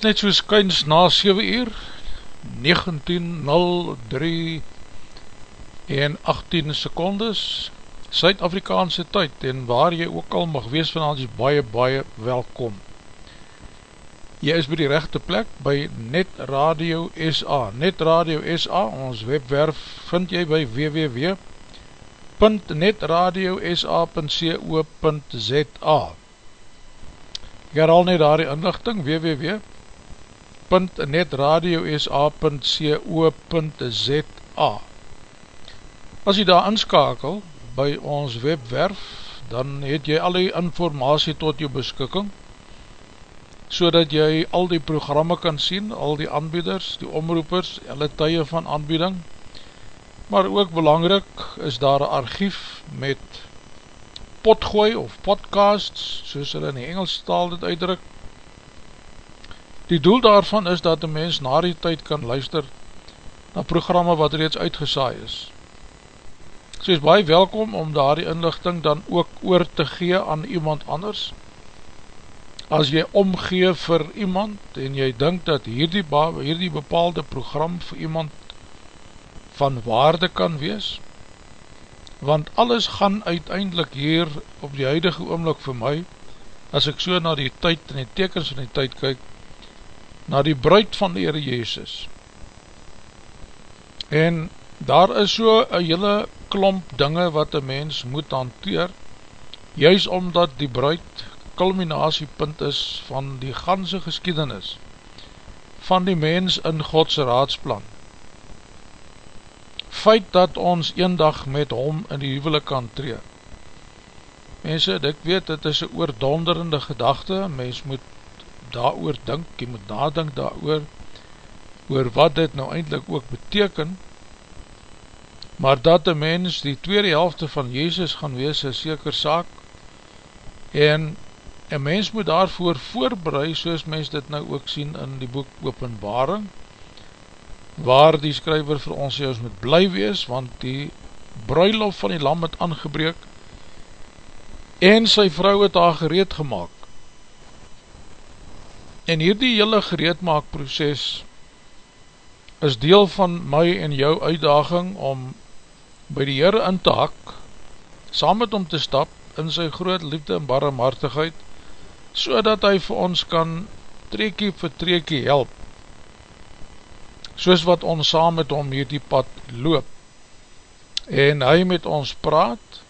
is net soos kyns na 7 uur 19.03 en 18 secondes Suid-Afrikaanse tyd en waar jy ook al mag wees vanavond is baie baie welkom. Jy is by die rechte plek by Net Radio SA Net Radio SA, ons webwerf vind jy by www.netradiosa.co.za Ek herhaal net daar die inlichting www.netradiosa.co.za As jy daar inskakel by ons webwerf, dan het jy al die informatie tot jou beskikking, so dat jy al die programme kan sien, al die aanbieders, die omroepers, alle tye van aanbieding, maar ook belangrik is daar een archief met potgooi of podcasts, soos hulle in die Engels taal dit uitdruk. Die doel daarvan is dat die mens na die tyd kan luister na programme wat reeds uitgesaai is. So is baie welkom om daar die inlichting dan ook oor te gee aan iemand anders. As jy omgee vir iemand en jy dink dat hierdie, hierdie bepaalde program vir iemand van waarde kan wees, want alles gaan uiteindelik hier op die huidige oomlik vir my, as ek so na die tyd en die tekens van die tyd kyk, na die bruid van die Heere Jezus. En daar is so een hele klomp dinge wat een mens moet hanteer, juist omdat die bruid culminatiepunt is van die ganse geskiedenis, van die mens in Godse raadsplan. Feit dat ons een dag met hom in die huwelijk kan tree, Mense, ek weet, dit is een oordonderende gedachte, mens moet daar oor dink, jy moet nadink daar oor, oor wat dit nou eindelijk ook beteken, maar dat een mens die tweede helfte van Jezus gaan wees, is seker saak, en een mens moet daarvoor voorbereid, soos mens dit nou ook sien in die boek Openbaring, waar die skryver vir ons sê, ons moet bly wees, want die bruilof van die lam het aangebreek, en sy vrou het haar gereed gemaakt. En hierdie hele gereedmaak proces is deel van my en jou uitdaging om by die Heere in te hak, saam met hom te stap in sy groot liefde en barmhartigheid, so dat hy vir ons kan treekie vir treekie help, soos wat ons saam met hom hierdie pad loop, en hy met ons praat,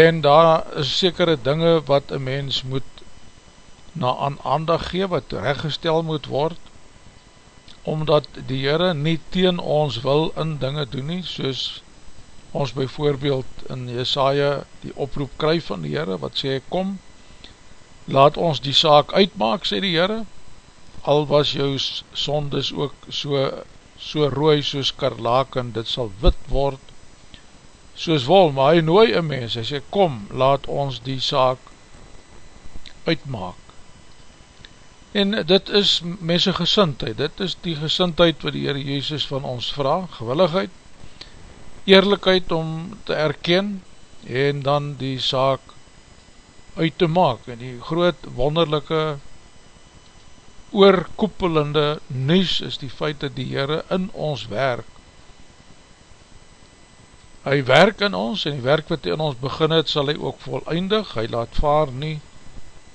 en daar is sekere dinge wat een mens moet na aan aandag gee, wat reggestel moet word, omdat die Heere nie teen ons wil in dinge doen nie, soos ons byvoorbeeld in Jesaja die oproep kry van die Heere, wat sê, kom, laat ons die saak uitmaak, sê die Heere, al was jou sondes ook so, so rooi soos karlaken, dit sal wit word, soos wol, maar hy nooi een mens, hy sê, kom, laat ons die saak uitmaak. En dit is mense gesintheid, dit is die gesintheid wat die Heer Jezus van ons vraag, gewilligheid, eerlijkheid om te erken, en dan die saak uit te maak, en die groot wonderlijke oorkoepelende nies is die feit dat die Heere in ons werk, hy werk in ons en die werk wat hy in ons begin het sal hy ook volleindig, hy laat vaar nie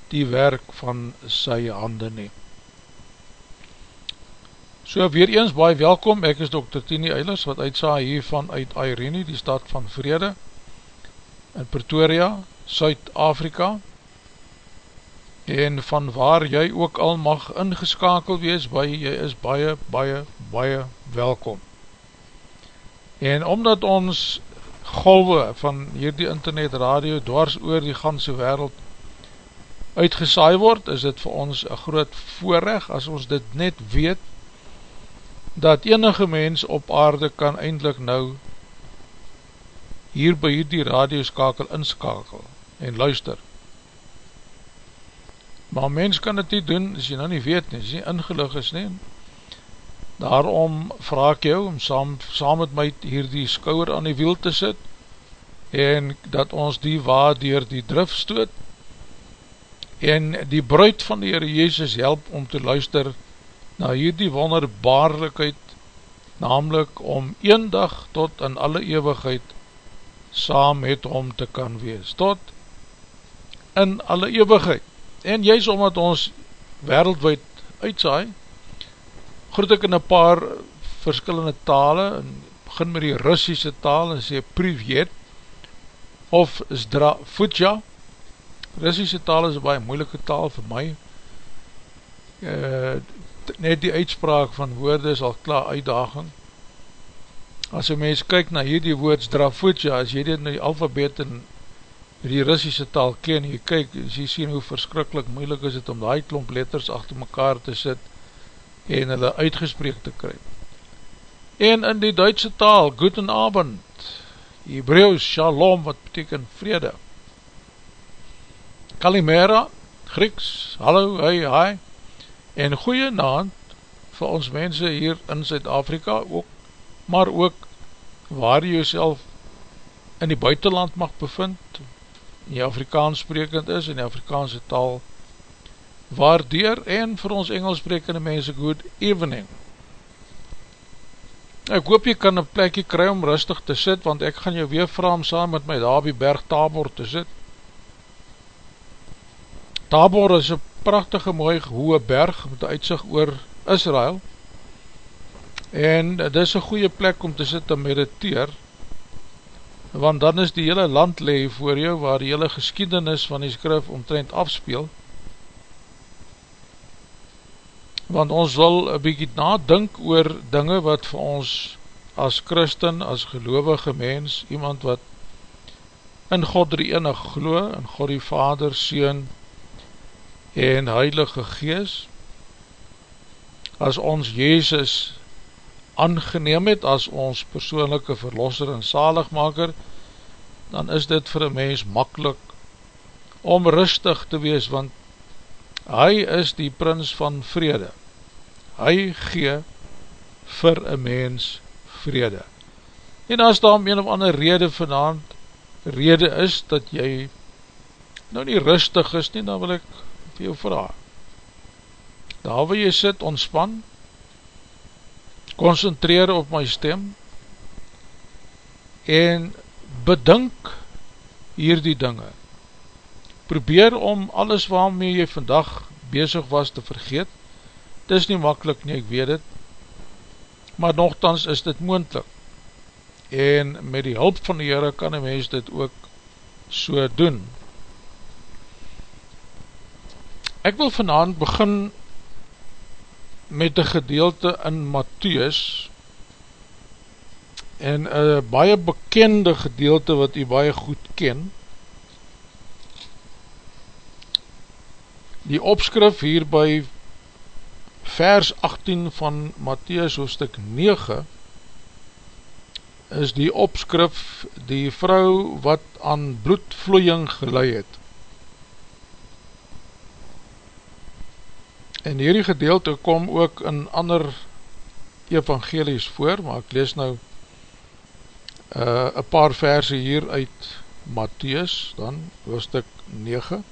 die werk van sy hande nie. So weer eens baie welkom, ek is Dr. Tini Eilers wat uitsa hiervan uit Irene, die stad van Vrede in Pretoria, Suid-Afrika en van waar jy ook al mag ingeskakel wees, by jy is baie, baie, baie welkom. En omdat ons golwe van hierdie internet radio dwars oor die ganse wereld uitgesaai word, is dit vir ons een groot voorrecht as ons dit net weet dat enige mens op aarde kan eindelijk nou hier by hierdie radioskakel inskakel en luister. Maar mens kan dit nie doen as jy nou nie weet nie, as jy ingelig is nie, Daarom vraag ek jou om saam, saam met my hier die skouwer aan die wiel te sit en dat ons die waar dier die drif stoot en die bruid van die Heere Jezus help om te luister na hierdie wonderbaarlikheid namelijk om een dag tot in alle eeuwigheid saam met hom te kan wees. Tot in alle eeuwigheid. En juist omdat ons wereldwijd uitsaai groet ek in een paar verskillende tale, en begin met die Russische taal, en sê Privet, of Zdrafutja, Russische taal is een baie moeilike taal vir my, uh, net die uitspraak van woorde is al klaar uitdaging, as een mens kyk na hierdie woord Zdrafutja, as jy dit in die alfabet in die Russische taal ken, jy kyk, as jy sien hoe verskrikkelijk moeilik is het om die klomp letters achter mekaar te sit, en hulle uitgespreek te kry. En in die Duitse taal, Guten Abend, Hebreeuws, Shalom, wat beteken vrede. Kalimera, Grieks, hallo, hey, hi, en goeie naand vir ons mense hier in Zuid-Afrika ook, maar ook waar jy jouself in die buitenland mag bevind, in die Afrikaans sprekend is, in die Afrikaanse taal, waardeer en vir ons Engels sprekende mense good evening. Ek hoop jy kan een plekje kry om rustig te sit, want ek gaan jou weer vraag om saam met my daar die berg Tabor te sit. Tabor is een prachtige mooie hoge berg met uitzicht oor Israel en dit is een goeie plek om te sit en mediteer want dan is die hele land lewe voor jou waar die hele geschiedenis van die skrif omtrent afspeel. Want ons wil een bykie nadink oor dinge wat vir ons as christen, as gelovige mens, iemand wat in God die enig glo, in God die Vader, Seen en Heilige Gees, as ons Jezus aangeneem het as ons persoonlijke verlosser en zaligmaker, dan is dit vir een mens makkelijk om rustig te wees, want hy is die prins van vrede. Hy gee vir een mens vrede. En as daar om een of ander rede vanavond rede is, dat jy nou nie rustig is nie, dan wil ek vir jou vraag. Daar waar jy sit, ontspan, concentreer op my stem, en bedink hier die dinge. Probeer om alles waarmee jy vandag bezig was te vergeet, dit is nie makkelijk nie, ek weet het, maar nogthans is dit moendlik, en met die hulp van die Heere kan die mens dit ook so doen. Ek wil vanavond begin met een gedeelte in Matthäus, en een baie bekende gedeelte wat u baie goed ken. Die opskrif hier by vers 18 van Matthäus hoofdstuk 9 is die opskrif die vrou wat aan bloedvloeiing gelei het. En hierdie gedeelte kom ook in ander evangelies voor, maar ek lees nou uh, een paar verse hier uit Matthäus, dan hoofdstuk 9,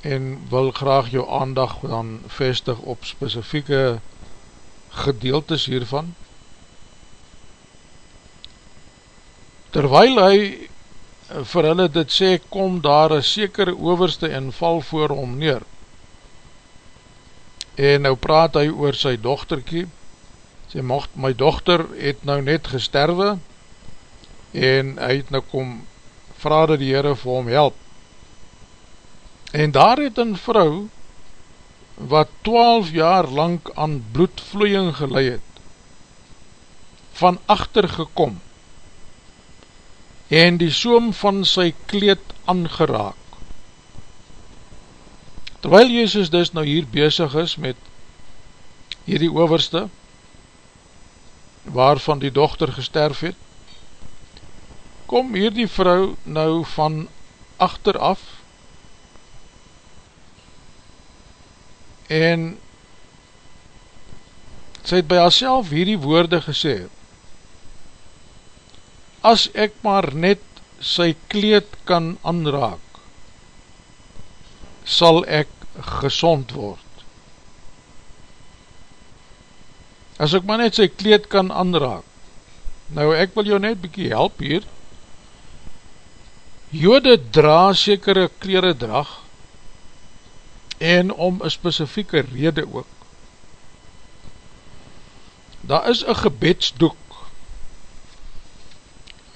en wil graag jou aandag dan vestig op specifieke gedeeltes hiervan. Terwyl hy vir hulle dit sê, kom daar een sekere overste en val voor hom neer. En nou praat hy oor sy dochterkie, sê, mocht, my dochter het nou net gesterwe, en hy het nou kom, vraag dat die Heere vir hom help. En daar het een vrou, wat 12 jaar lang aan bloedvloeiing geleid het, van achter gekom, en die soom van sy kleed aangeraak. Terwyl Jezus dus nou hier bezig is met hierdie overste, waarvan die dochter gesterf het, kom hier die vrou nou van achteraf en sy het by haarself hierdie woorde gesê as ek maar net sy kleed kan aanraak sal ek gezond word. As ek maar net sy kleed kan aanraak, nou ek wil jou net bykie help hier, jode dra sekere kleren drag, en om een specifieke rede ook, daar is een gebedsdoek,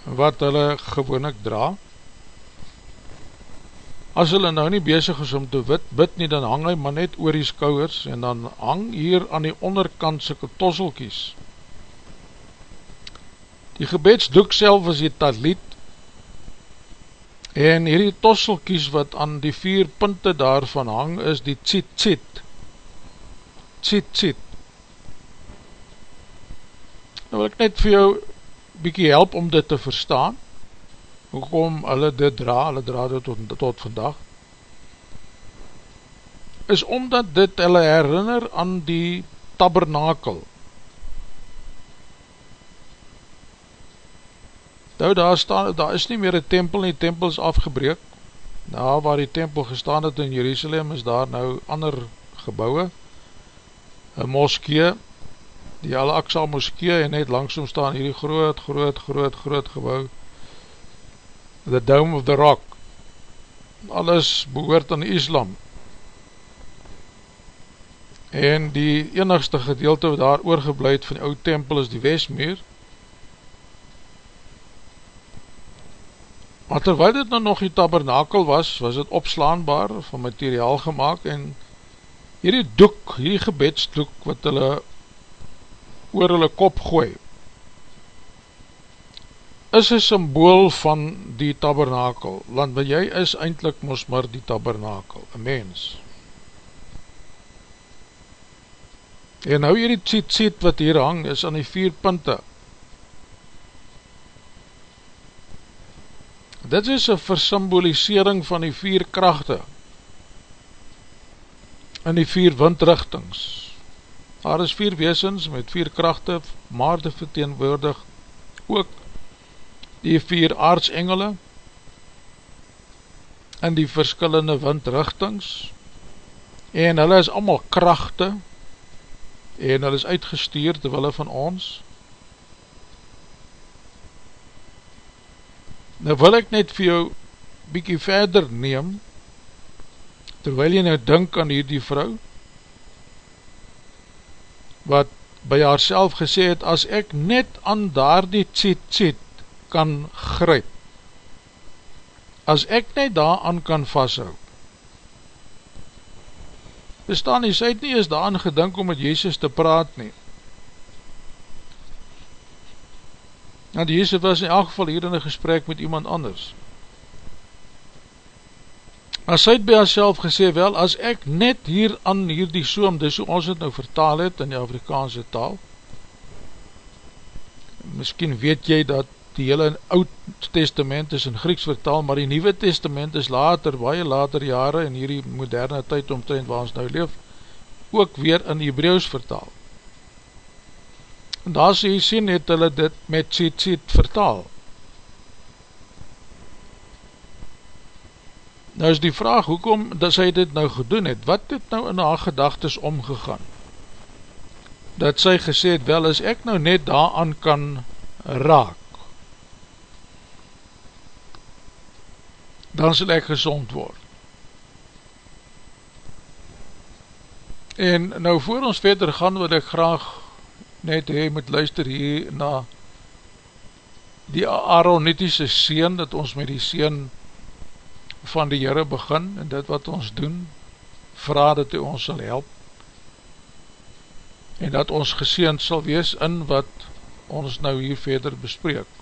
wat hulle gewoon ek dra, As hulle nou nie bezig is om te wit, bid nie, dan hang hy maar net oor die skouwers en dan hang hier aan die onderkant syke tosselkies. Die gebedsdoek self is die taliet en hierdie tosselkies wat aan die vier punte daarvan hang is die. Tsit tsit. Nou wil ek net vir jou bykie help om dit te verstaan hoekom hulle dit dra, hulle dra dit tot, tot vandag, is omdat dit hulle herinner aan die tabernakel. Nou daar, staan, daar is nie meer een tempel nie, tempel is afgebreek, nou waar die tempel gestaan het in Jerusalem, is daar nou ander gebouwe, een moskee, die Al-Aqsa moskee, en net langsom staan hierdie groot, groot, groot, groot gebouw, the Dome of the Rock, alles behoort aan Islam, en die enigste gedeelte wat daar oorgebleid van die oud tempel is die Westmeer, maar terwijl dit nou nog die tabernakel was, was het opslaanbaar van materiaal gemaakt, en hierdie doek, hierdie gebedsdoek, wat hulle oor hulle kop gooi, is een symbool van die tabernakel, want jy is eindelijk mos maar die tabernakel, een mens. En nou hierdie tsiet tsiet wat hier hang, is aan die vier punte. Dit is een versymbolisering van die vier krachte, in die vier windrichtings. Daar is vier weesens met vier krachte, maar te verteenwoordig ook die vier aardsengele in die verskillende windrichtings en hulle is allemaal krachte en hulle is uitgestuur terwille van ons. Nou wil ek net vir jou bykie verder neem terwyl jy nou dink aan hierdie vrou, wat by haar gesê het, as ek net aan daar die tsit tsit kan gryp, as ek net daar aan kan vasthoud, bestaan nie, sy het nie eens daar aan gedink om met Jezus te praat nie, want Jezus was in elk geval hier in een gesprek met iemand anders, Maar sy het by haarself gesê, wel, as ek net hier aan hier die soom, dis hoe ons het nou vertaal het in die Afrikaanse taal, miskien weet jy dat die hele oud testament is in Grieks vertaal, maar die nieuwe testament is later, baie later jare in hierdie moderne tyd omtrend waar ons nou leef, ook weer in Hebreeuws vertaal. En daar sê jy sien, het hulle dit met Tziet vertaal. Nou is die vraag, hoekom dat sy dit nou gedoen het, wat het nou in haar gedagtes omgegaan? Dat sy gesê het, wel as ek nou net daaraan kan raak, dan sal ek gezond word. En nou voor ons verder gaan, wil ek graag net hee moet luister hier na die Aaronitiese seen, dat ons met die seen van die Heere begin en dit wat ons doen, vraag dat hy ons sal help en dat ons geseend sal wees in wat ons nou hier verder bespreek.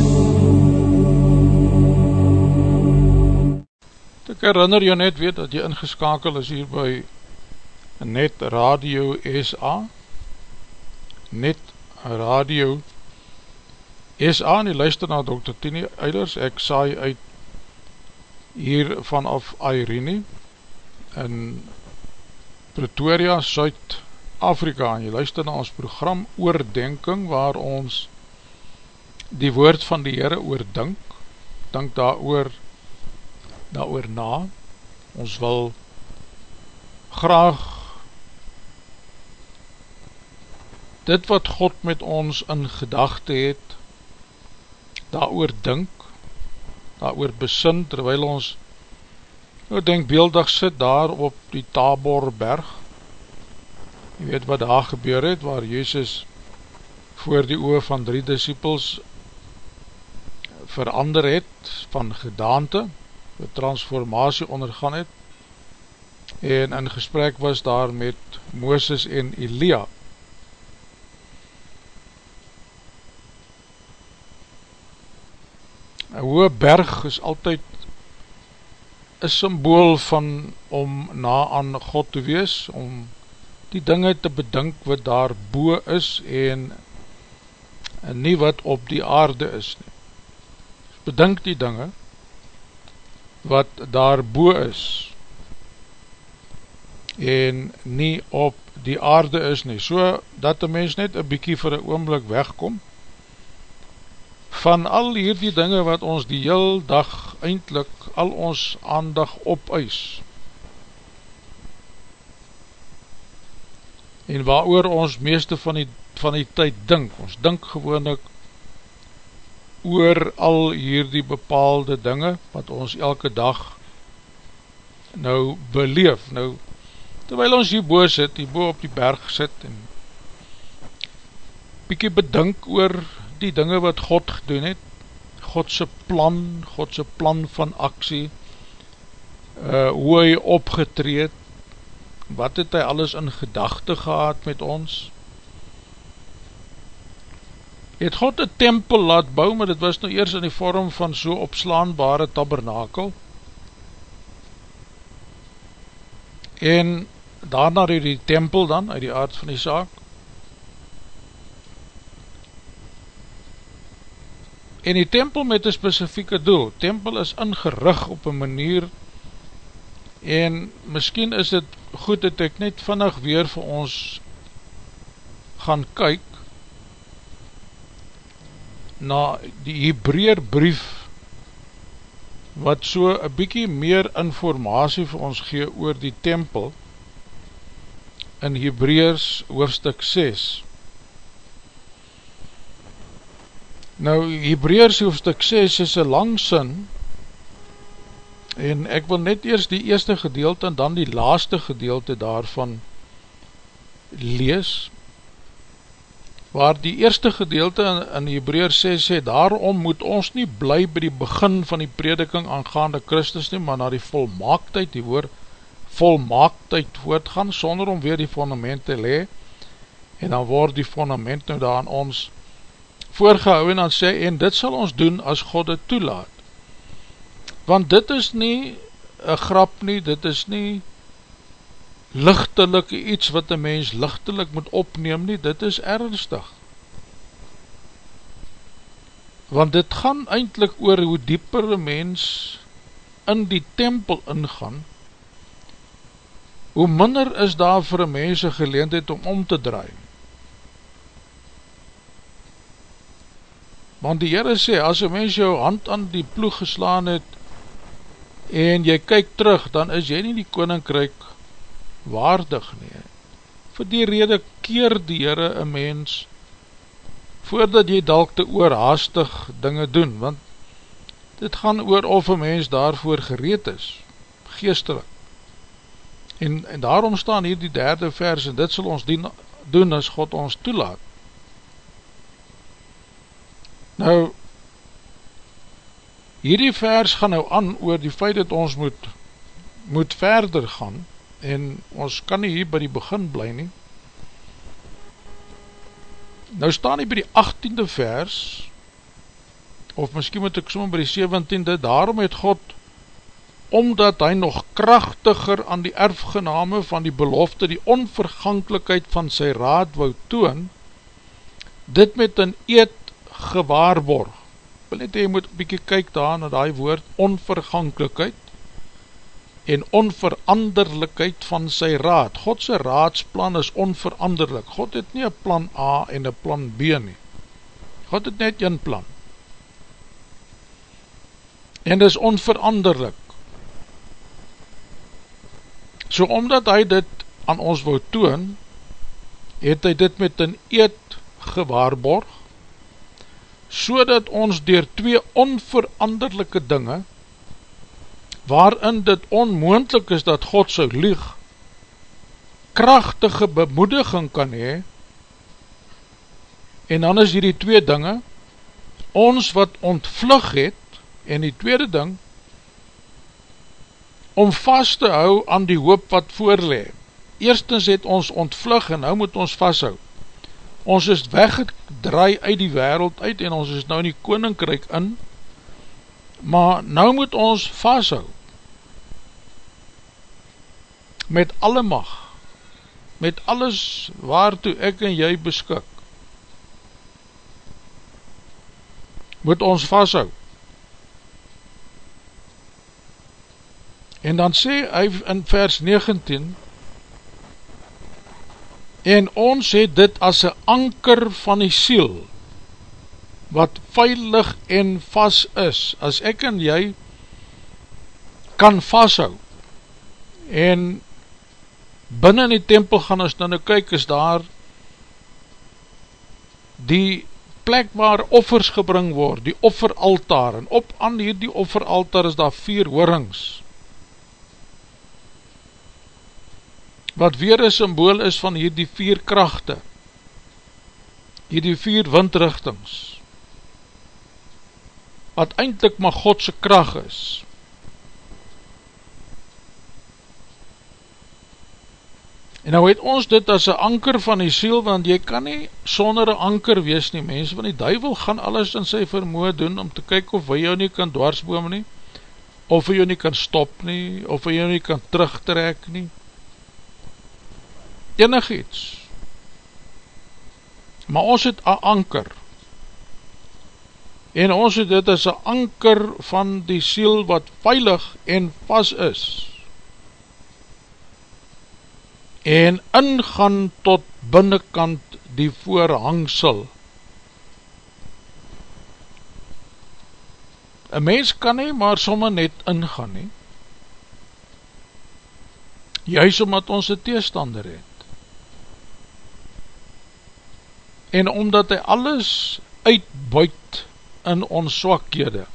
Ek herinner jou net weet dat jy ingeskakel is hier by Net Radio SA Net Radio SA en jy luister na Dr. Tini Eilers. Ek saai uit hier vanaf Airene in Pretoria, Suid-Afrika. En jy luister na ons program Oordenking waar ons die woord van die Heere oordink. Dink daar oor daar oor na. Ons wil graag dit wat God met ons in gedachte het, daar oor dink, daar oor besin, terwyl ons nou denkbeeldig sit daar op die Taborberg, jy weet wat daar gebeur het, waar Jezus voor die oor van drie disciples verander het van gedaante, transformatie ondergaan het en in gesprek was daar met Mooses en Elia. Een hoge berg is altyd een symbool van om na aan God te wees, om die dinge te bedink wat daar boe is en, en nie wat op die aarde is. Bedink die dinge wat daar boe is en nie op die aarde is nie, so dat die mens net een bykie vir een oomblik wegkom van al hierdie dinge wat ons die heel dag eindelijk al ons aandag opeis en waar ons meeste van die, van die tyd dink, ons dink gewoonlik oor al hierdie bepaalde dinge wat ons elke dag nou beleef, nou terwijl ons hier boos sit, hier boos op die berg sit en bykie bedink oor die dinge wat God gedoen het, Godse plan, Godse plan van aksie, uh, hoe hy opgetreed, wat het hy alles in gedachte gehad met ons, het God een tempel laat bou, maar dit was nou eers in die vorm van so opslaanbare tabernakel, en daarna het die tempel dan, uit die aard van die saak, en die tempel met een specifieke doel, tempel is ingerig op een manier, en miskien is het goed dat ek net vannig weer vir ons gaan kyk, na die Hebreer brief, wat so een bykie meer informatie vir ons gee oor die tempel, in Hebreers hoofstuk 6, Nou, Hebreërs hoofdstuk 6 is een lang sin en ek wil net eerst die eerste gedeelte en dan die laaste gedeelte daarvan lees waar die eerste gedeelte in, in Hebreërs 6 sê, daarom moet ons nie bly by die begin van die prediking aangaande Christus nie, maar na die volmaaktheid, die woord volmaaktheid voortgaan, sonder om weer die fondament te le en dan word die fondament nou daar aan ons voorgehou en dan sê, en dit sal ons doen as God het toelaat. Want dit is nie een grap nie, dit is nie lichtelik iets wat een mens lichtelik moet opneem nie, dit is ernstig. Want dit gaan eindelijk oor hoe dieper een mens in die tempel ingaan, hoe minder is daar vir een mens een geleendheid om om te draai. Want die Heere sê, as een mens jou hand aan die ploeg geslaan het, en jy kyk terug, dan is jy nie die koninkryk waardig nie. Voor die rede keer die Heere een mens, voordat jy dalk te oorhaastig dinge doen, want dit gaan oor of een mens daarvoor gereed is, geestelik. En, en daarom staan hier die derde vers, en dit sal ons dien, doen as God ons toelaat. Nou, hierdie vers gaan nou aan oor die feit dat ons moet, moet verder gaan en ons kan nie hier by die begin bly nie. Nou staan hier by die 18e vers of miskien moet ek sommer by die 17e daarom het God omdat hy nog krachtiger aan die erfgename van die belofte die onvergankelijkheid van sy raad wou toon dit met een eed gewaarborg. Wil net jy moet bykie kyk daar na die woord onvergankelijkheid en onveranderlikheid van sy raad. Godse raadsplan is onveranderlik. God het nie een plan A en een plan B nie. God het net een plan. En is onveranderlik. So omdat hy dit aan ons wou toon, het hy dit met een eed gewaarborg, so dat ons door twee onveranderlijke dinge, waarin dit onmoendlik is dat God so lieg, krachtige bemoediging kan hee, en dan is die twee dinge, ons wat ontvlug het, en die tweede ding, om vast te hou aan die hoop wat voorlee. Eerstens het ons ontvlug en nou moet ons vasthoud ons is weggedraai uit die wereld uit en ons is nou in die koninkryk in, maar nou moet ons vasthou, met alle mag, met alles waartoe ek en jy beskik, moet ons vasthou. En dan sê hy in vers 19, En ons het dit as een anker van die siel, wat veilig en vast is, as ek en jy kan vasthou, en binnen die tempel gaan ons dan nou kyk, is daar die plek waar offers gebring word, die offeraltaar, en op aan hierdie offeraltaar is daar vier hoorings, wat weer een symbool is van hierdie vier krachte, hierdie vier windrichtings, wat eindelijk maar Godse kracht is. En nou het ons dit as een anker van die siel, want jy kan nie sonder een anker wees nie, mense, want die duivel gaan alles in sy vermoe doen, om te kyk of hy jou nie kan dwarsboom nie, of hy jou nie kan stop nie, of hy jou nie kan terugtrek nie, enig iets. Maar ons het een anker. En ons het dit as een anker van die siel wat veilig en vast is. En ingaan tot binnenkant die voorhangsel. Een mens kan nie maar somme net ingaan nie. Juist omdat ons een teestander het. en omdat hy alles uitbuit in ons swakhede.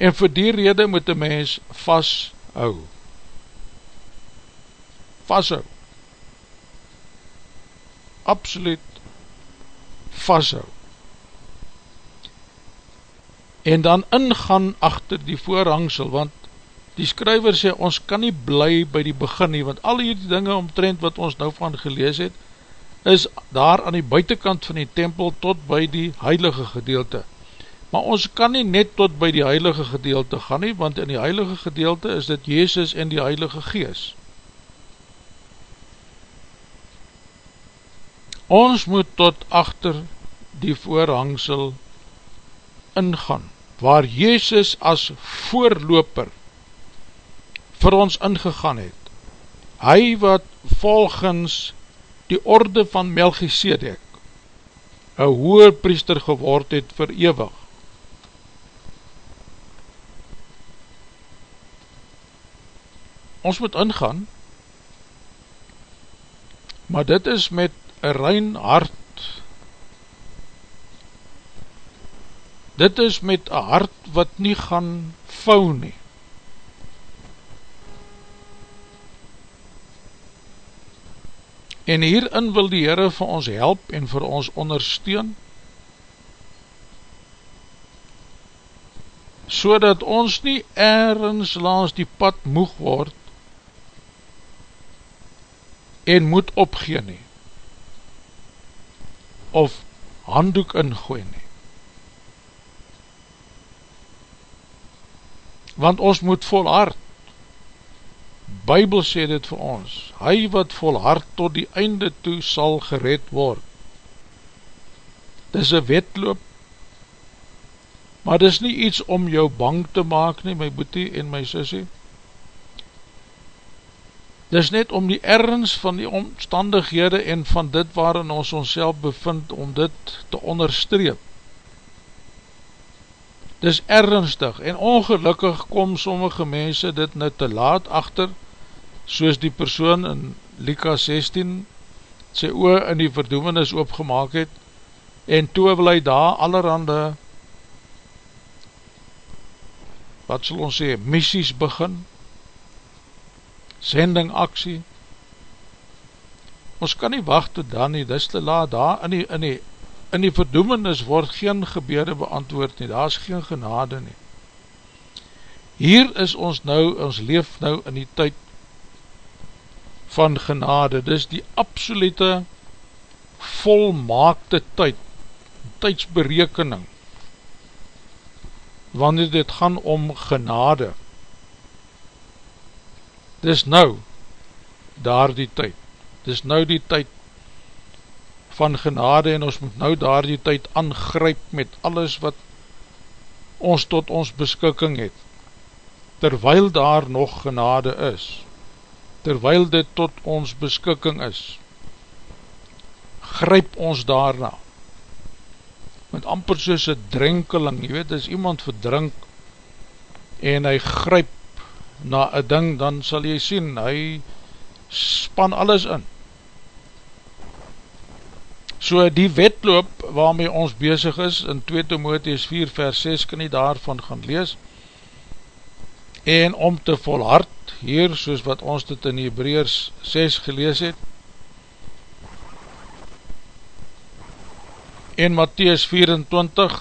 En vir die rede moet die mens vasthou. Vasthou. Absoluut vasthou. En dan ingaan achter die voorhangsel, want die skryver sê, ons kan nie bly by die begin nie, want al die dinge omtrend wat ons nou van gelees het, is daar aan die buitenkant van die tempel tot by die heilige gedeelte. Maar ons kan nie net tot by die heilige gedeelte gaan nie, want in die heilige gedeelte is dit Jezus en die heilige gees. Ons moet tot achter die voorhangsel ingaan, waar Jezus as voorloper vir ons ingegaan het. Hy wat volgens die orde van Melchisedek een hoer priester geword het vir ewig. Ons moet ingaan, maar dit is met een rein hart. Dit is met een hart wat nie gaan vou nie. En hierin wil die Heere vir ons help en vir ons ondersteun, so dat ons nie ergens langs die pad moeg word en moet opgeen nie, of handdoek ingooi nie. Want ons moet volhard, Bybel sê dit vir ons, hy wat volhard tot die einde toe sal gered word. Dis een wetloop, maar dis nie iets om jou bang te maak nie, my boete en my sissie. Dis net om die ergens van die omstandighede en van dit waarin ons ons bevind, om dit te onderstreep. Dis ernstig en ongelukkig kom sommige mense dit nou te laat achter, soos die persoon in Lika 16 sy oor in die verdoemenis opgemaak het, en toe wil hy daar allerhande, wat sal ons sê, missies begin, sending aksie, ons kan nie wacht tot dan nie, dis te laat daar in die, in die in die verdoemenis word geen gebede beantwoord nie, daar is geen genade nie. Hier is ons nou, ons leef nou in die tyd van genade, dis die absolute volmaakte tyd, tydsberekening, wanneer dit gaan om genade. Dis nou, daar die tyd, dis nou die tyd van genade en ons moet nou daar die tyd aangryp met alles wat ons tot ons beskikking het, terwyl daar nog genade is. terwyl dit tot ons beskikking is, gryp ons daarna, met amper soos een drenkeling, jy weet, as iemand verdrink, en hy gryp na een ding, dan sal jy sien, hy span alles in. So die wetloop waarmee ons bezig is, in 2 Timotheus 4 vers 6, kan jy daarvan gaan lees, en om te volhard, hier, soos wat ons dit in Hebreërs 6 gelees het, en Matthäus 24,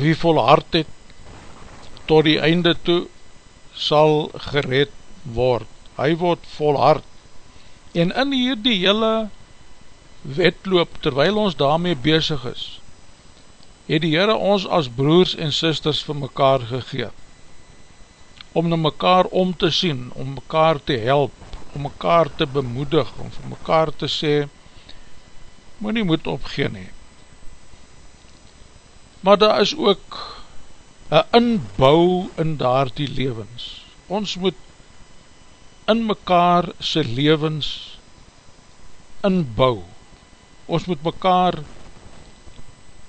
wie volhard het, tot die einde toe, sal gered word. Hy word volhard. En in hierdie hele wetloop, terwyl ons daarmee bezig is, het die Heere ons as broers en sisters vir mekaar gegeet om na mekaar om te sien, om mekaar te help, om mekaar te bemoedig, om vir mekaar te sê, moet nie moet opgeen hee. Maar daar is ook een inbouw in daar die levens. Ons moet in mekaar sy levens inbouw. Ons moet mekaar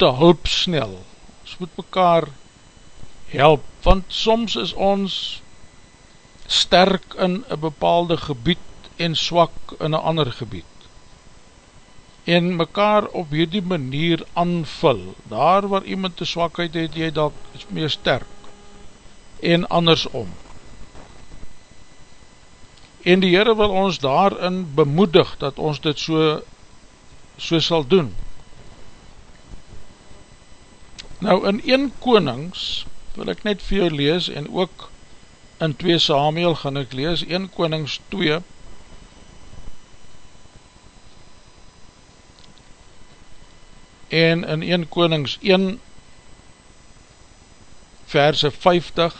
te hulp snel. Ons moet mekaar help want soms is ons sterk in een bepaalde gebied en swak in een ander gebied. En mekaar op hierdie manier aanvul, daar waar iemand te swakheid het, jy dat is meer sterk en andersom. En die Heere wil ons daarin bemoedig dat ons dit so so sal doen. Nou in 1 konings wil ek net vir jou lees en ook in 2 Samuel gaan ek lees. 1 Konings 2 en in 1 Konings 1 verse 50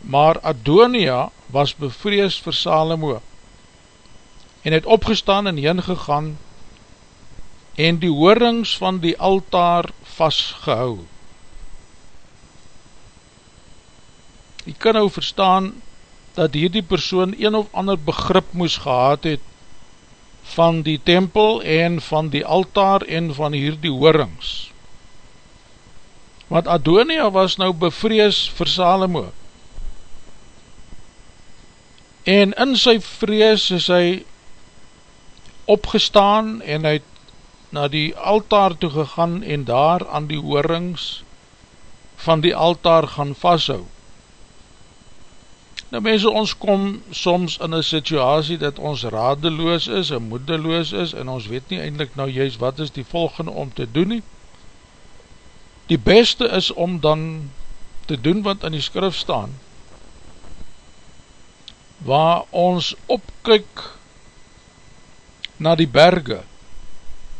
maar Adonia was bevrees vir Salomo en het opgestaan en heen gegaan en die hoorings van die altaar vastgehou jy kan nou verstaan dat hierdie persoon een of ander begrip moes gehad het van die tempel en van die altaar en van hierdie hoorings. Want Adonia was nou bevrees vir Salomo. En in sy vrees is hy opgestaan en hy na die altaar toe gegaan en daar aan die hoorings van die altaar gaan vasthoud. Nou mense, ons kom soms in een situasie dat ons radeloos is en moedeloos is en ons weet nie eindelijk nou juist wat is die volgende om te doen nie. Die beste is om dan te doen wat in die skrif staan waar ons opkyk na die berge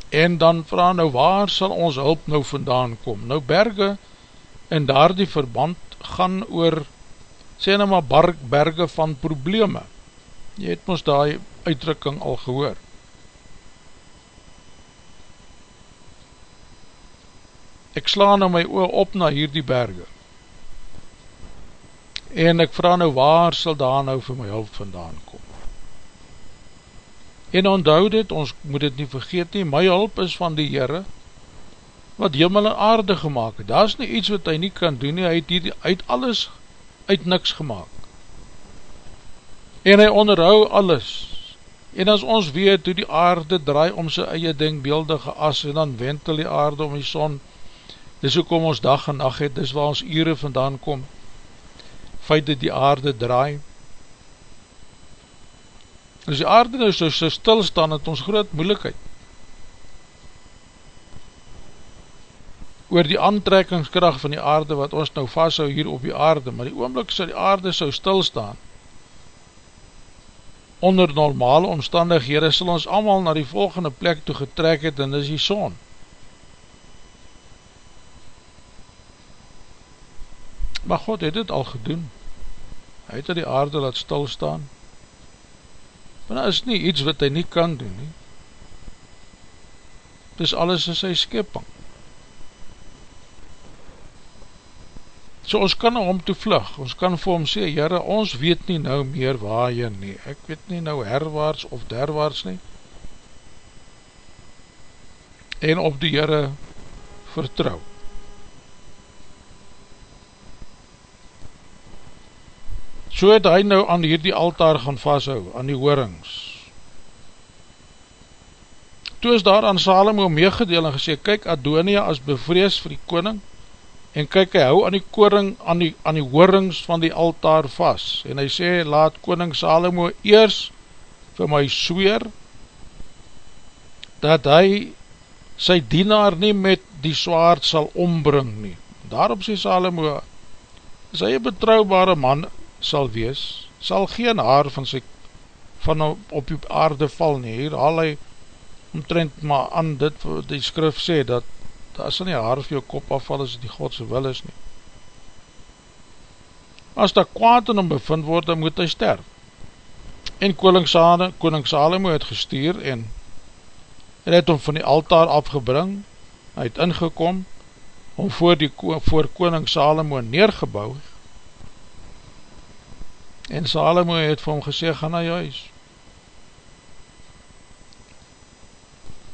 en dan vraag nou waar sal ons hulp nou vandaan kom. Nou berge in daar die verband gaan oor sê nou maar bar, berge van probleme. Jy het ons die uitdrukking al gehoor. Ek sla nou my oor op na hierdie berge. En ek vraag nou waar sal daar nou vir my hulp vandaan kom. En onthou dit, ons moet dit nie vergeet nie, my hulp is van die Heere, wat hemel en aarde gemaakt het. Daar is nie iets wat hy nie kan doen nie, hy het, hier, hy het alles uit niks gemaakt. En hy onderhou alles. En as ons weet hoe die aarde draai om sy eie denkbeeldige as en dan wentel die aarde om die son, dis hoe kom ons dag en nacht het, dis waar ons ure vandaan kom, feit dat die aarde draai. As die aarde nou so, so stilstaan, het ons groot moeilikheid. oor die aantrekkingskracht van die aarde wat ons nou vasthou hier op die aarde, maar die oomlik so die aarde so stilstaan, onder normale omstandighede sal ons allemaal na die volgende plek toe getrek het en dis die son. Maar God het dit al gedoen. Hy het die aarde laat stilstaan. Maar daar is nie iets wat hy nie kan doen nie. Dis alles in sy skepping. So ons kan om te vlug, ons kan vir hom sê, Heere, ons weet nie nou meer waar jy nie, ek weet nie nou herwaarts of derwaarts nie, en op die Heere vertrouw. So het hy nou aan hierdie altaar gaan vasthou, aan die hoorings. Toe is daar aan Salomo meegedeel en gesê, kyk Adonia as bevrees vir die koning, en kyk hy hou aan die koring, aan die, aan die hoorings van die altaar vast, en hy sê, laat koning Salomo eers vir my sweer, dat hy sy dienaar nie met die zwaard sal ombring nie. Daarop sê Salomo, as hy een betrouwbare man sal wees, sal geen haar van sy van op die aarde val nie. Hier haal hy omtrent maar aan dit wat die skrif sê, dat daar sal nie haar vir jou kop afval as die Godse wil is nie. As daar kwaad in hom bevind word, dan moet hy sterf. En koning Salomo, koning Salomo het gestuur en en het hom van die altaar afgebring, hy het ingekom, om voor, die, voor koning Salomo neergebouw, en Salomo het vir hom gesê, ga na juis,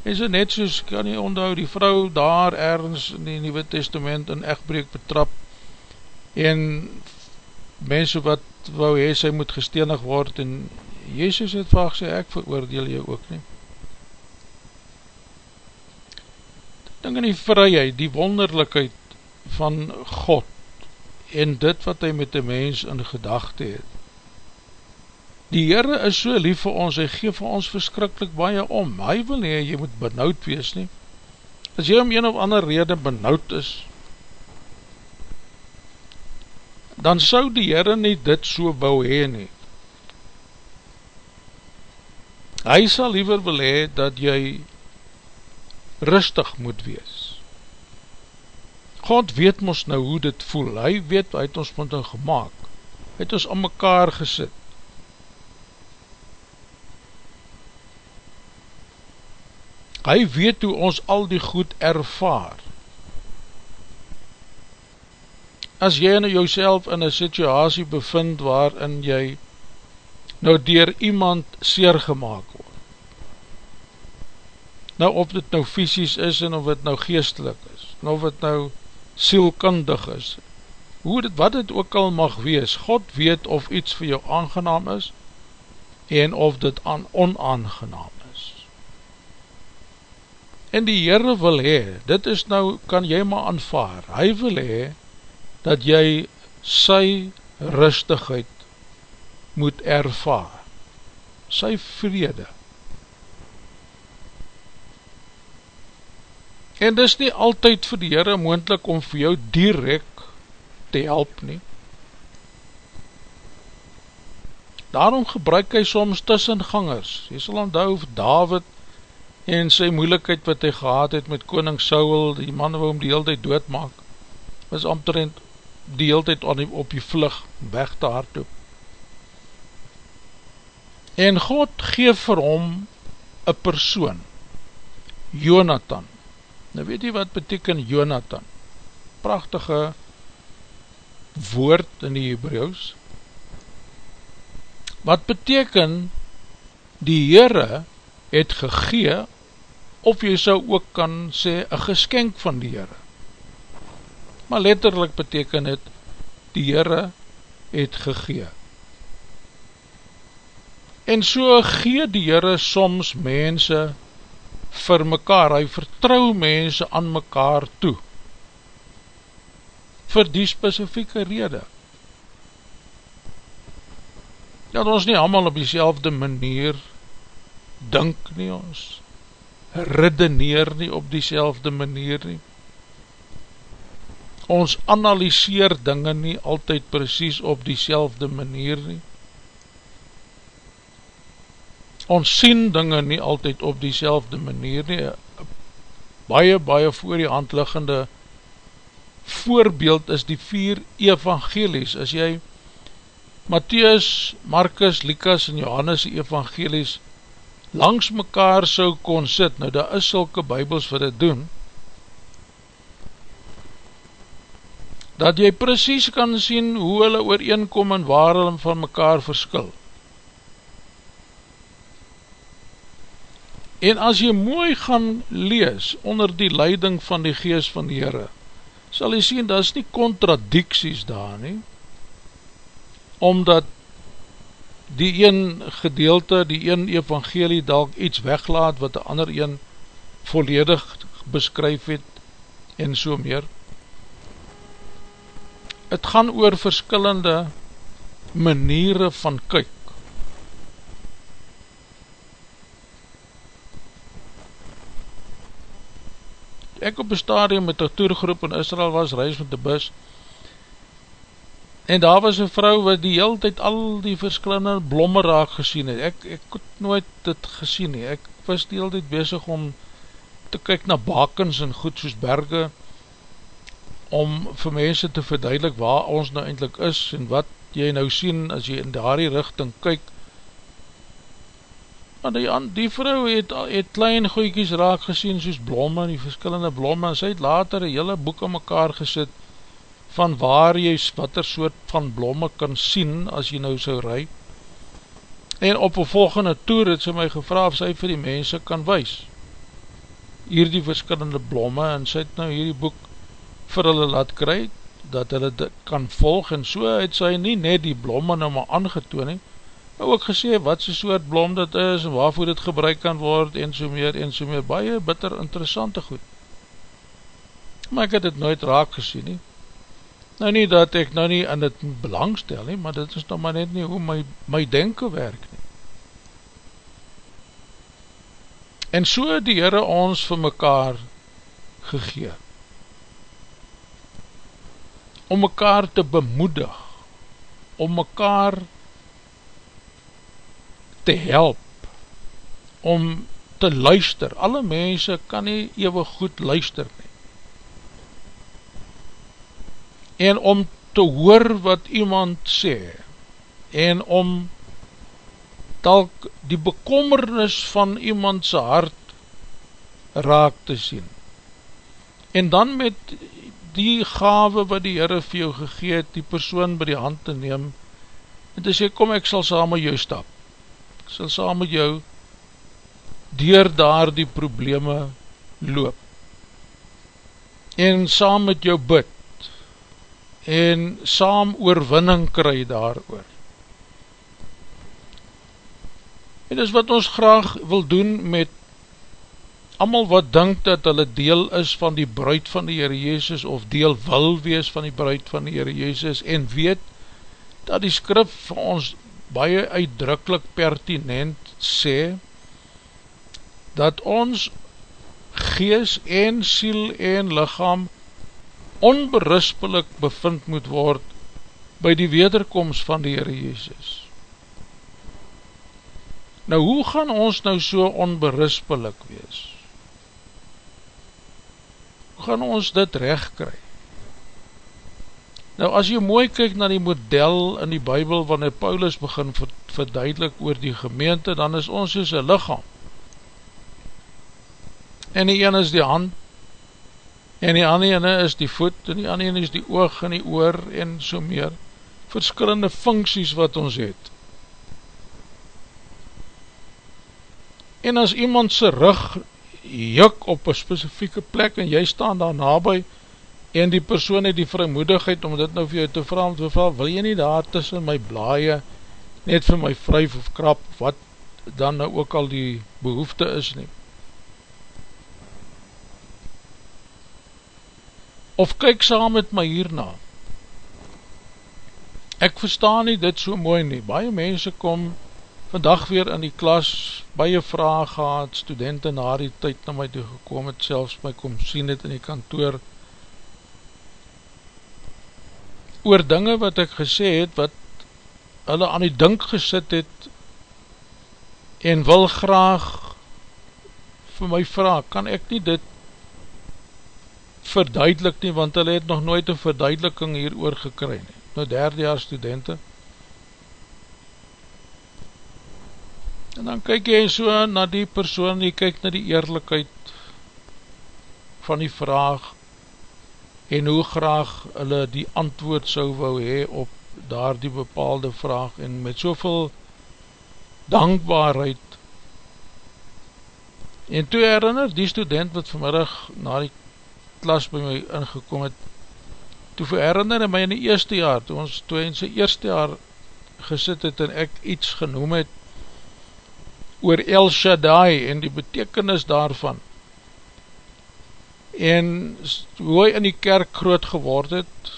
en so net soos, kan jy onthou, die vrou daar ergens in die Nieuwe Testament in echtbreek betrap, en mense wat wou hee, sy moet gestenig word, en Jezus het vaag sê, ek veroordeel jy ook nie. Dink in die vryheid, die wonderlikheid van God, en dit wat hy met die mens in gedachte het, Die Heere is so lief vir ons, hy geef vir ons verskrikkelijk baie om. Hy wil nie, jy moet benauwd wees nie. As jy om een of ander rede benauwd is, dan sou die Heere nie dit so wou hee nie. Hy sal liever wil hee, dat jy rustig moet wees. God weet ons nou hoe dit voel, hy weet, hy het ons met hom gemaakt, hy het ons aan mekaar gesit, Hy weet hoe ons al die goed ervaar. As jy in jouself in een situasie bevind waarin jy nou dier iemand seer gemaakt word. Nou of dit nou fysisk is en of dit nou geestelik is, en of dit nou sielkundig is, hoe dit, wat dit ook al mag wees, God weet of iets vir jou aangenaam is, en of dit aan onaangenaam En die Heere wil hee, dit is nou, kan jy maar aanvaar, hy wil hee, dat jy sy rustigheid moet ervaar, sy vrede. En dis nie altyd vir die Heere moendlik om vir jou direct te help nie. Daarom gebruik hy soms tussengangers, jy sal onthou David en sy moeilikheid wat hy gehad het met koning Saul, die man wat hom die hele tijd doodmaak, was omtrent die hele tijd die, op die vlug weg te hard toe. En God geef vir hom een persoon, Jonathan. Nou weet jy wat beteken Jonathan? Prachtige woord in die Hebreeuws. Wat beteken die Heere het gegee of jy sou ook kan sê, een geskenk van die Heere. Maar letterlijk beteken het, die Heere het gegee. En so gee die Heere soms mense vir mekaar, hy vertrou mense aan mekaar toe, vir die specifieke rede. Dat ons nie allemaal op die manier dink nie ons, redeneer nie op die manier nie. Ons analyseer dinge nie altyd precies op die manier nie. Ons sien dinge nie altyd op die manier nie. Baie, baie voor die handliggende voorbeeld is die vier evangelies. As jy Matthies, Markus, Likas en Johannes evangelies langs mekaar sou kon sit, nou daar is sulke bybels wat dit doen, dat jy precies kan sien hoe hulle ooreenkom en waar hulle van mekaar verskil. En as jy mooi gaan lees onder die leiding van die geest van die Heere, sal jy sien, dat is nie contradicties daar nie, omdat die een gedeelte, die een evangelie dalk iets weglaat, wat die ander een volledig beskryf het, en so meer. Het gaan oor verskillende maniere van kyk, ek op een stadium met een toergroep in Israel was, reis met die bus, en daar was een vrou wat die hele tijd al die verskillende blomme raak gesien het, ek, ek het nooit dit gesien het, ek was die hele tijd bezig om te kyk na bakens en goed soos berge, om vir mense te verduidelik waar ons nou eindelijk is, en wat jy nou sien as jy in die richting kyk, Maar die, die vrou het, het klein goeikies raak gesien soos blomme, die verskillende blomme, en sy het later een hele boek aan mekaar gesit van waar jy wat er soort van blomme kan sien as jy nou so ry. En op een volgende toer het sy my gevra of sy vir die mense kan wees. Hier die verskillende blomme, en sy het nou hierdie boek vir hulle laat kry, dat hulle dit kan volg, en so het sy nie net die blomme nou maar aangetoon, Nou ook gesê wat so soort blom dit is en waarvoor dit gebruik kan word en so meer en so meer, baie bitter interessante goed. Maar ek het dit nooit raak gesien nie. Nou nie dat ek nou nie in dit belangstel nie, maar dit is nou maar net nie hoe my, my denken werk nie. En so die Heere ons vir mekaar gegeen. Om mekaar te bemoedig, om mekaar te help om te luister. Alle mense kan nie ewe goed luister nie. En om te hoor wat iemand sê en om talk die bekommernis van iemandse hart raak te sien. En dan met die gave wat die Heere vir jou gegeet, die persoon by die hand te neem, en te sê, kom ek sal saam met jou stap. Sal saam met jou dier daar die probleme loop. En saam met jou bid en saam oorwinning kry daar oor en dis wat ons graag wil doen met amal wat dink dat hulle deel is van die bruid van die Heere Jezus of deel wil wees van die bruid van die Heere Jezus en weet dat die skrif vir ons baie uitdrukkelijk pertinent sê, dat ons gees en siel en lichaam onberispelik bevind moet word by die wederkomst van die Heere Jezus. Nou, hoe gaan ons nou so onberispelik wees? Hoe gaan ons dit recht kry? Nou as jy mooi kyk na die model in die Bijbel wanneer Paulus begin verduidelik oor die gemeente, dan is ons soos een lichaam. En die ene is die hand, en die ander ene is die voet, en die ander ene is die oog en die oor, en so meer. Verskillende funksies wat ons het. En as iemand sy rug juk op een specifieke plek, en jy staan daar nabij, en die persoon het die vrymoedigheid om dit nou vir jou te vraag, om te vraag, wil jy nie daar tussen my blaie, net vir my vryf of krap, wat dan nou ook al die behoefte is nie. Of kyk saam met my hierna. Ek verstaan nie dit so mooi nie. Baie mense kom vandag weer in die klas, baie vraag gehad, studenten na die tyd na my toe gekom het, selfs my kom sien het in die kantoor, oor dinge wat ek gesê het, wat hulle aan die dink gesit het, en wil graag vir my vraag, kan ek nie dit verduidelik nie, want hulle het nog nooit een verduideliking hier oor gekry nie, nou derde jaar studenten, en dan kyk jy so na die persoon, jy kyk na die eerlijkheid van die vraag, en hoe graag hulle die antwoord sou wou hee op daar die bepaalde vraag en met soveel dankbaarheid. En toe herinner die student wat vanmiddag na die klas by my ingekom het toe herinner my in die eerste jaar toe ons toe in sy eerste jaar gesit het en ek iets genoem het oor El Shaddai en die betekenis daarvan. En hoe hy in die kerk groot geword het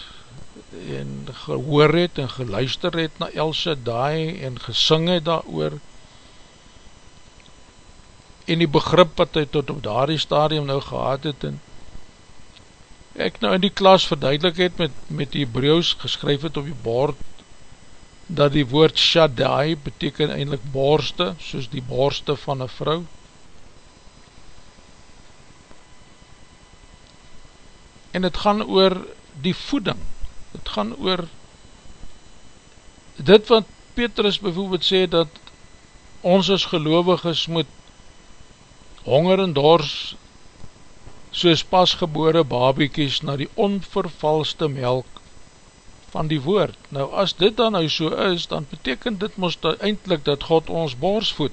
en gehoor het en geluister het na El Shaddai en gesing het daar oor en die begrip wat hy tot op daardie stadium nou gehad het en ek nou in die klas verduidelik het met, met die Hebrews geskryf het op die bord dat die woord Shaddai beteken eindelijk borste soos die borste van een vrou. En het gaan oor die voeding, het gaan oor dit wat Petrus bijvoorbeeld sê, dat ons as geloviges moet honger en dors soos pasgebore babiekies na die onvervalste melk van die woord. Nou as dit dan nou so is, dan betekent dit moest eindelijk dat God ons bors voed.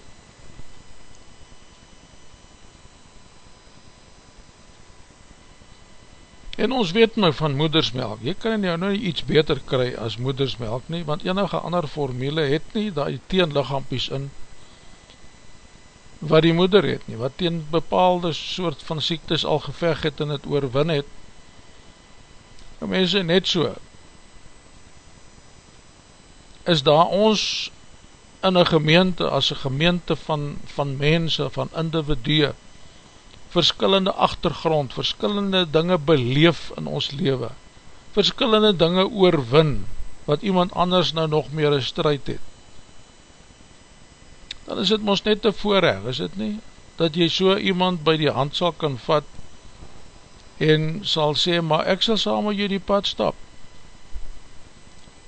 En ons weet nou van moedersmelk, jy kan nou iets beter kry as moedersmelk nie, want enige ander formule het nie die teenlighampies in wat die moeder het nie, wat teen bepaalde soort van siektes al geveg het en het oorwin het. En mense net so, is daar ons in een gemeente, as een gemeente van, van mense, van individue, verskillende achtergrond, verskillende dinge beleef in ons leven, verskillende dinge oorwin, wat iemand anders nou nog meer een strijd het, dan is het ons net te voorrecht, is het nie, dat jy so iemand by die hand sal kan vat, en sal sê, maar ek sal saam met jy die pad stap,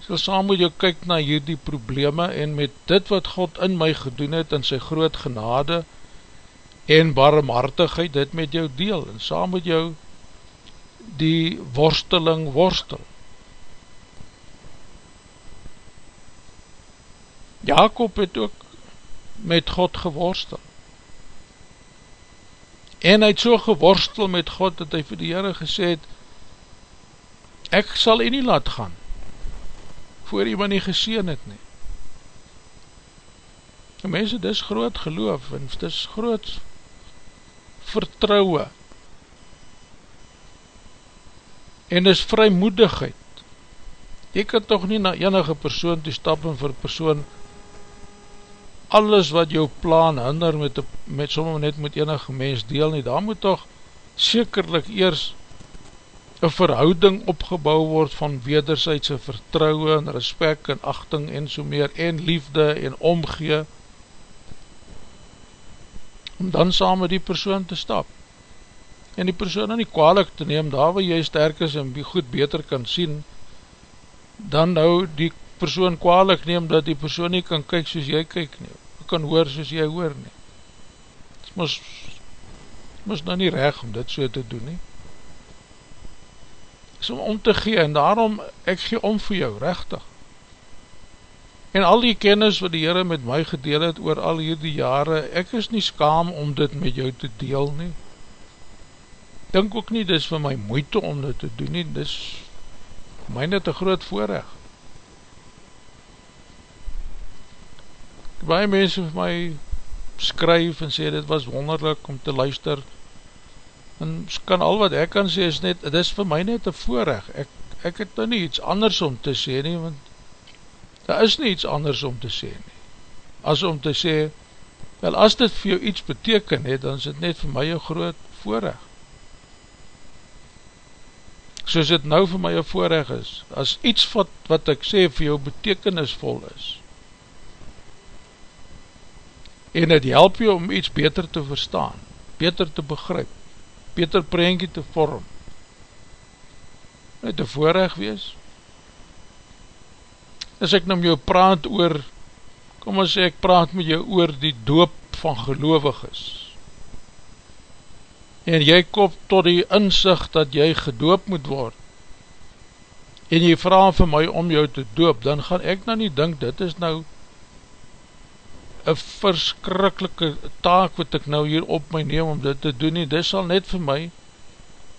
sal saam met jou kyk na hierdie probleme, en met dit wat God in my gedoen het, in sy groot genade, en barmhartigheid dit met jou deel en saam met jou die worsteling worstel. Jacob het ook met God geworstel. En hy het so geworstel met God dat hy vir die Heere gesê het ek sal hy nie laat gaan voor hy my nie geseen het nie. En mense, dis groot geloof en dis groot vertrouwe en is vrymoedigheid jy kan toch nie na enige persoon toe stap en vir persoon alles wat jou plan hinder met, met soms net met enige mens deel nie, daar moet toch sekerlik eers een verhouding opgebouw word van wederzijdse vertrouwe en respect en achting en so meer en liefde en omgee om dan saam met die persoon te stap. En die persoon nie kwalijk te neem, daar waar jy sterk is en goed beter kan sien, dan nou die persoon kwalijk neem, dat die persoon nie kan kyk soos jy kyk nie, kan hoor soos jy hoor nie. Het is mos nou nie reg om dit so te doen nie. Het is om om te gee, en daarom, ek gee om vir jou, rechtig. En al die kennis wat die Heere met my gedeel het oor al hierdie jare, ek is nie skaam om dit met jou te deel nie. Dink ook nie, dis vir my moeite om dit te doen nie, dis my net een groot voorrecht. Baie mense vir my skryf en sê, dit was wonderlik om te luister, en kan al wat ek kan sê, is net, dit is vir my net een voorrecht. Ek, ek het nou nie iets anders om te sê nie, want daar is nie iets anders om te sê nie, as om te sê, wel as dit vir jou iets beteken het, dan is dit net vir my een groot voorrecht. Soos dit nou vir my een voorrecht is, as iets wat, wat ek sê vir jou betekenisvol is, en het help jou om iets beter te verstaan, beter te begryp, beter prentje te vorm, net een voorrecht wees, as ek nou jou praat oor, kom as ek praat met jou oor die doop van gelovig is, en jy kop tot die inzicht dat jy gedoop moet word, en jy vraag vir my om jou te doop, dan gaan ek nou nie dink, dit is nou een verskrikkelike taak wat ek nou hier op my neem om dit te doen nie, dit sal net vir my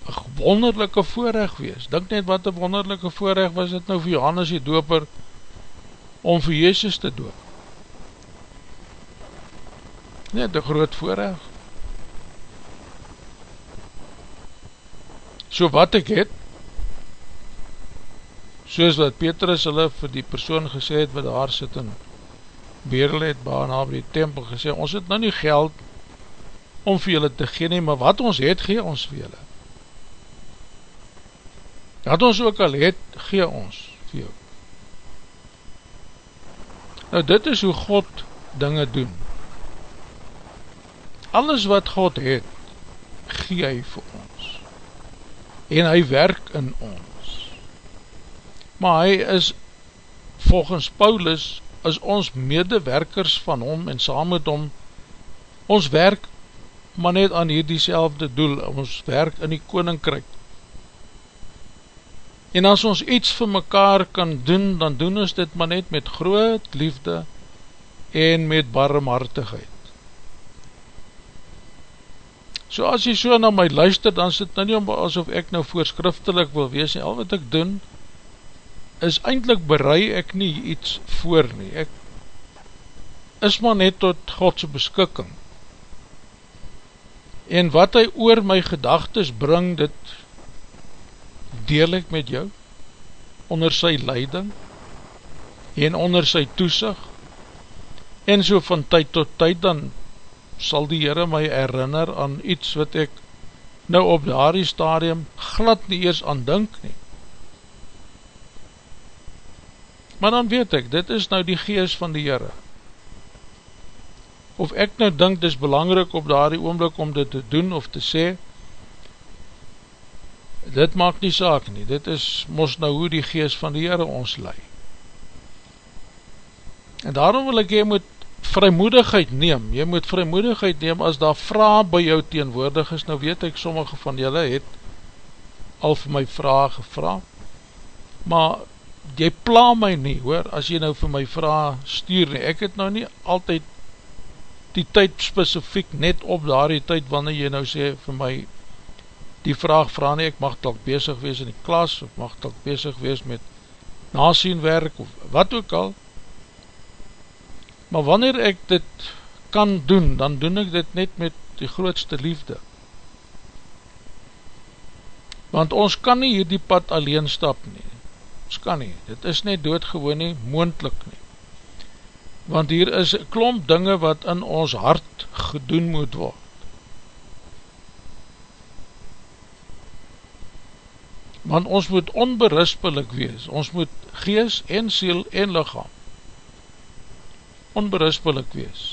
een wonderlijke voorrecht wees, dink net wat een wonderlijke voorrecht was dit nou vir Johannes die doper om vir Jezus te doop. Net een groot voorrecht. So wat ek het soos wat Petrus hulle vir die persoon gesê het wat daar sit en Berel het baana by die tempel gesê, ons het nou nie geld om vir julle te gee nie, maar wat ons het, gee ons vir julle. Wat ons ook al het, gee ons vir jou. Nou dit is hoe God dinge doen. Alles wat God het, gee hy vir ons. En hy werk in ons maar hy is volgens Paulus is ons medewerkers van hom en saam met hom. Ons werk maar net aan hierdie selfde doel ons werk in die koninkryk. En as ons iets vir mekaar kan doen dan doen ons dit maar net met groot liefde en met barmhartigheid. So as jy so na my luister dan sit nou nie om asof ek nou voorskriftelik wil wees en al wat ek doen is eindelijk berei ek nie iets voor nie. Ek is maar net tot Godse beskikking. En wat hy oor my gedagtes bring, dit deel ek met jou, onder sy leiding, en onder sy toesig, en so van tyd tot tyd, dan sal die Heere my herinner aan iets wat ek nou op daardie stadium glad nie eers aan dink nie. Maar dan weet ek, dit is nou die gees van die Heere. Of ek nou dink, dit is belangrijk op daardie oomblik om dit te doen of te sê, dit maak nie saak nie, dit is mos nou hoe die gees van die Heere ons lei. En daarom wil ek, jy moet vrymoedigheid neem, jy moet vrymoedigheid neem as daar vraag by jou teenwoordig is, nou weet ek, sommige van julle het al vir my vraag gevra, maar jy pla my nie, hoor, as jy nou vir my vraag stuur nie, ek het nou nie altyd die tyd specifiek net op daar die tyd, wanneer jy nou sê vir my die vraag vraag nie, ek mag talk bezig wees in die klas, of mag talk bezig wees met nasienwerk, of wat ook al, maar wanneer ek dit kan doen, dan doen ek dit net met die grootste liefde, want ons kan nie hier die pad alleen stap nie, ons kan nie, dit is nie doodgewoon nie, moendlik nie, want hier is klomp dinge wat in ons hart gedoen moet word, want ons moet onberispelik wees, ons moet gees en siel en lichaam onberispelik wees,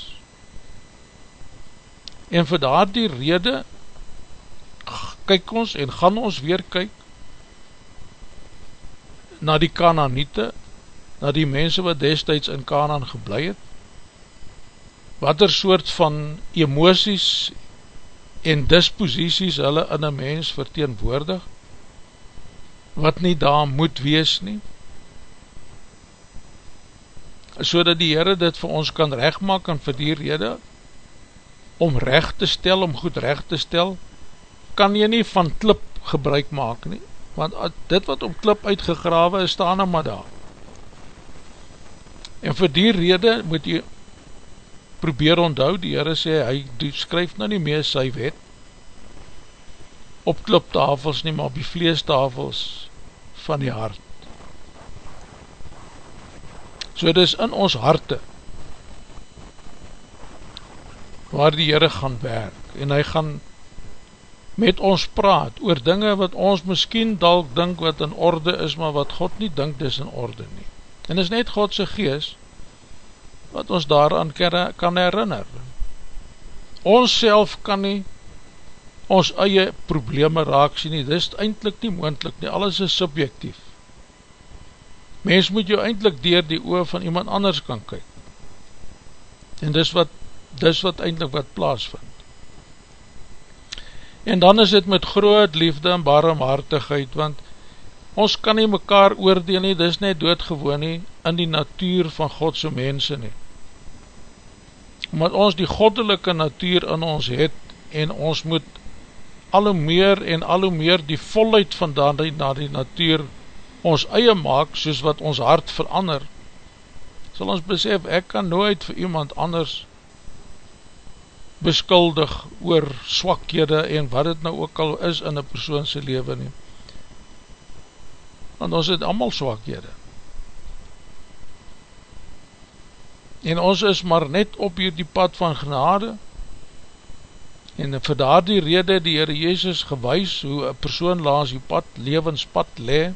en vir daar die rede, kyk ons en gaan ons weer kyk, na die Kanaaniete, na die mense wat destijds in Kanaan geblei het, wat er soort van emoties en disposities hulle in een mens verteenwoordig, wat nie daar moet wees nie, so dat die Heere dit vir ons kan recht maak en vir die rede, om recht te stel, om goed recht te stel, kan jy nie van klip gebruik maak nie, want dit wat op klip uitgegrawe is, staan nou maar daar. En vir die rede moet jy probeer onthou, die Heere sê, hy skryf nou nie meer sy wet, op kliptafels nie, maar op die vleestafels van die hart. So dit is in ons harte, waar die Heere gaan werk, en hy gaan met ons praat oor dinge wat ons miskien dalk dink wat in orde is, maar wat God nie dink dis in orde nie. En is net Godse gees wat ons daaraan kan herinner. Ons self kan nie ons eie probleme raak sien nie, dis eindelijk nie moendlik nie, alles is subjectief. Mens moet jou eindelijk dier die oor van iemand anders kan kyk. En dis wat, dis wat eindelijk wat plaas vind. En dan is dit met groot liefde en barmhartigheid, want ons kan nie mekaar oordeel nie, dis net doodgewoon nie, in die natuur van Godse mense nie. Omdat ons die goddelike natuur in ons het, en ons moet al hoe meer en al hoe meer die volheid vandaan die, na die natuur ons eie maak, soos wat ons hart verander, sal ons besef, ek kan nooit vir iemand anders beskuldig oor swakhede en wat het nou ook al is in een persoonse leven nie. Want ons het allemaal swakhede. En ons is maar net op hier die pad van genade, En vir daar die rede die Heere Jezus gewys hoe een persoon laas die pad, levenspad le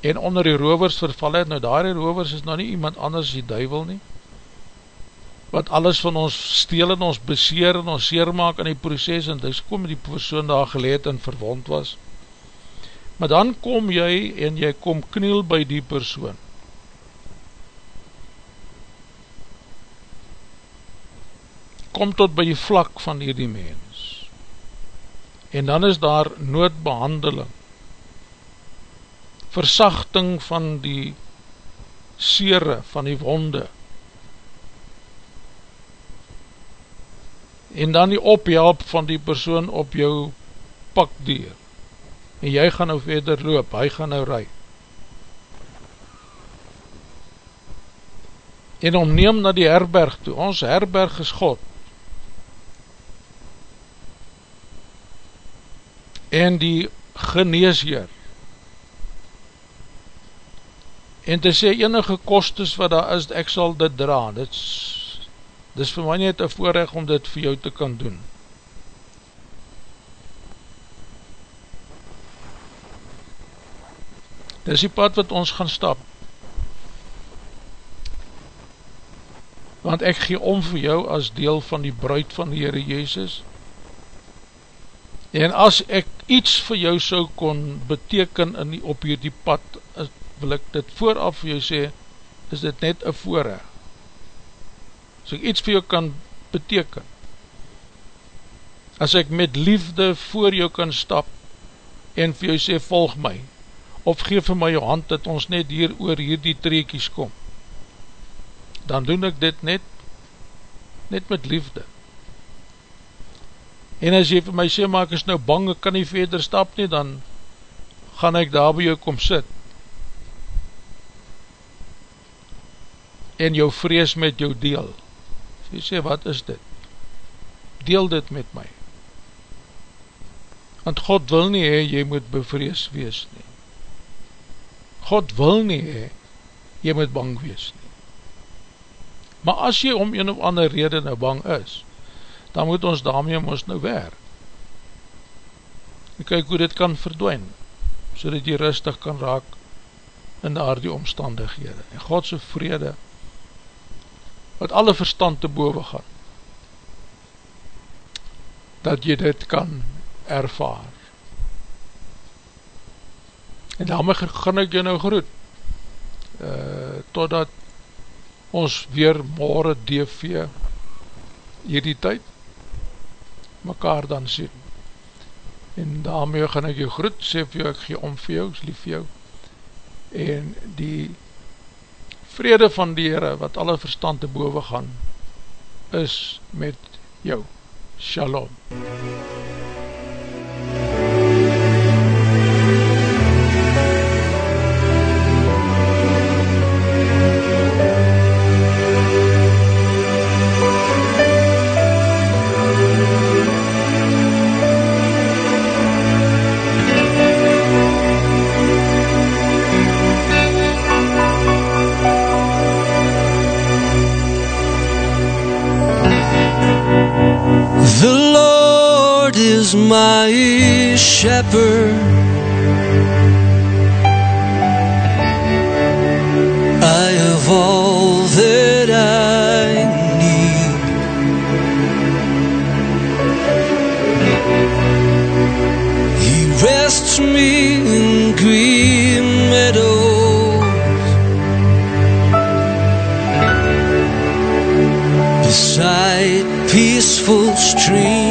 en onder die rovers verval het, nou daar die rovers is nou nie iemand anders die duivel nie, wat alles van ons steel en ons beseer en ons seer maak in die proces en dus kom die persoon daar geleed en verwond was. Maar dan kom jy en jy kom kniel by die persoon kom tot by die vlak van hierdie mens. En dan is daar noodbehandeling, versachting van die sere, van die wonde, en dan die ophelp van die persoon op jou pakdeur, en jy gaan nou verder loop, hy gaan nou rui. En om neem na die herberg toe, ons herberg is God, en die geneesheer. En te sê enige kostes wat daar is, ek sal dit dra. Dit is, dit is vir my net een voorrecht om dit vir jou te kan doen? Dit is die pad wat ons gaan stap. Want ek gee om vir jou as deel van die bruid van die Heere Jezus. En as ek iets vir jou so kon beteken in die, op hierdie pad, is, wil ek dit vooraf vir jou sê, is dit net een voorrecht. As ek iets vir jou kan beteken, as ek met liefde voor jou kan stap, en vir jou sê, volg my, of geef vir my jou hand, dat ons net hier oor hierdie treekies kom, dan doen ek dit net, net met liefde. En as jy vir my sê, maar ek is nou bang, ek kan nie verder stap nie, dan gaan ek daar by jou kom sit. En jou vrees met jou deel. Jy sê, wat is dit? Deel dit met my. Want God wil nie hee, jy moet bevrees wees nie. God wil nie hee, jy moet bang wees nie. Maar as jy om een of ander rede nou bang is, dan moet ons daarmee ons nou werk. En kyk hoe dit kan verdwijn, so dat jy rustig kan raak in daar die omstandighede. En Godse vrede, wat alle verstand te boven gaan, dat jy dit kan ervaar. En daarmee gaan ek jy nou groet, uh, totdat ons weer morgen DV hierdie tyd, mekaar dan sien. En daarmee gaan ek jou groet, sê vir jou, ek gee om vir jou, ek lief vir jou. En die vrede van die Heere, wat alle verstand te boven gaan, is met jou. Shalom. Shalom. Is my shepherd. I have all that I need. He rests me in green meadows beside peaceful streams.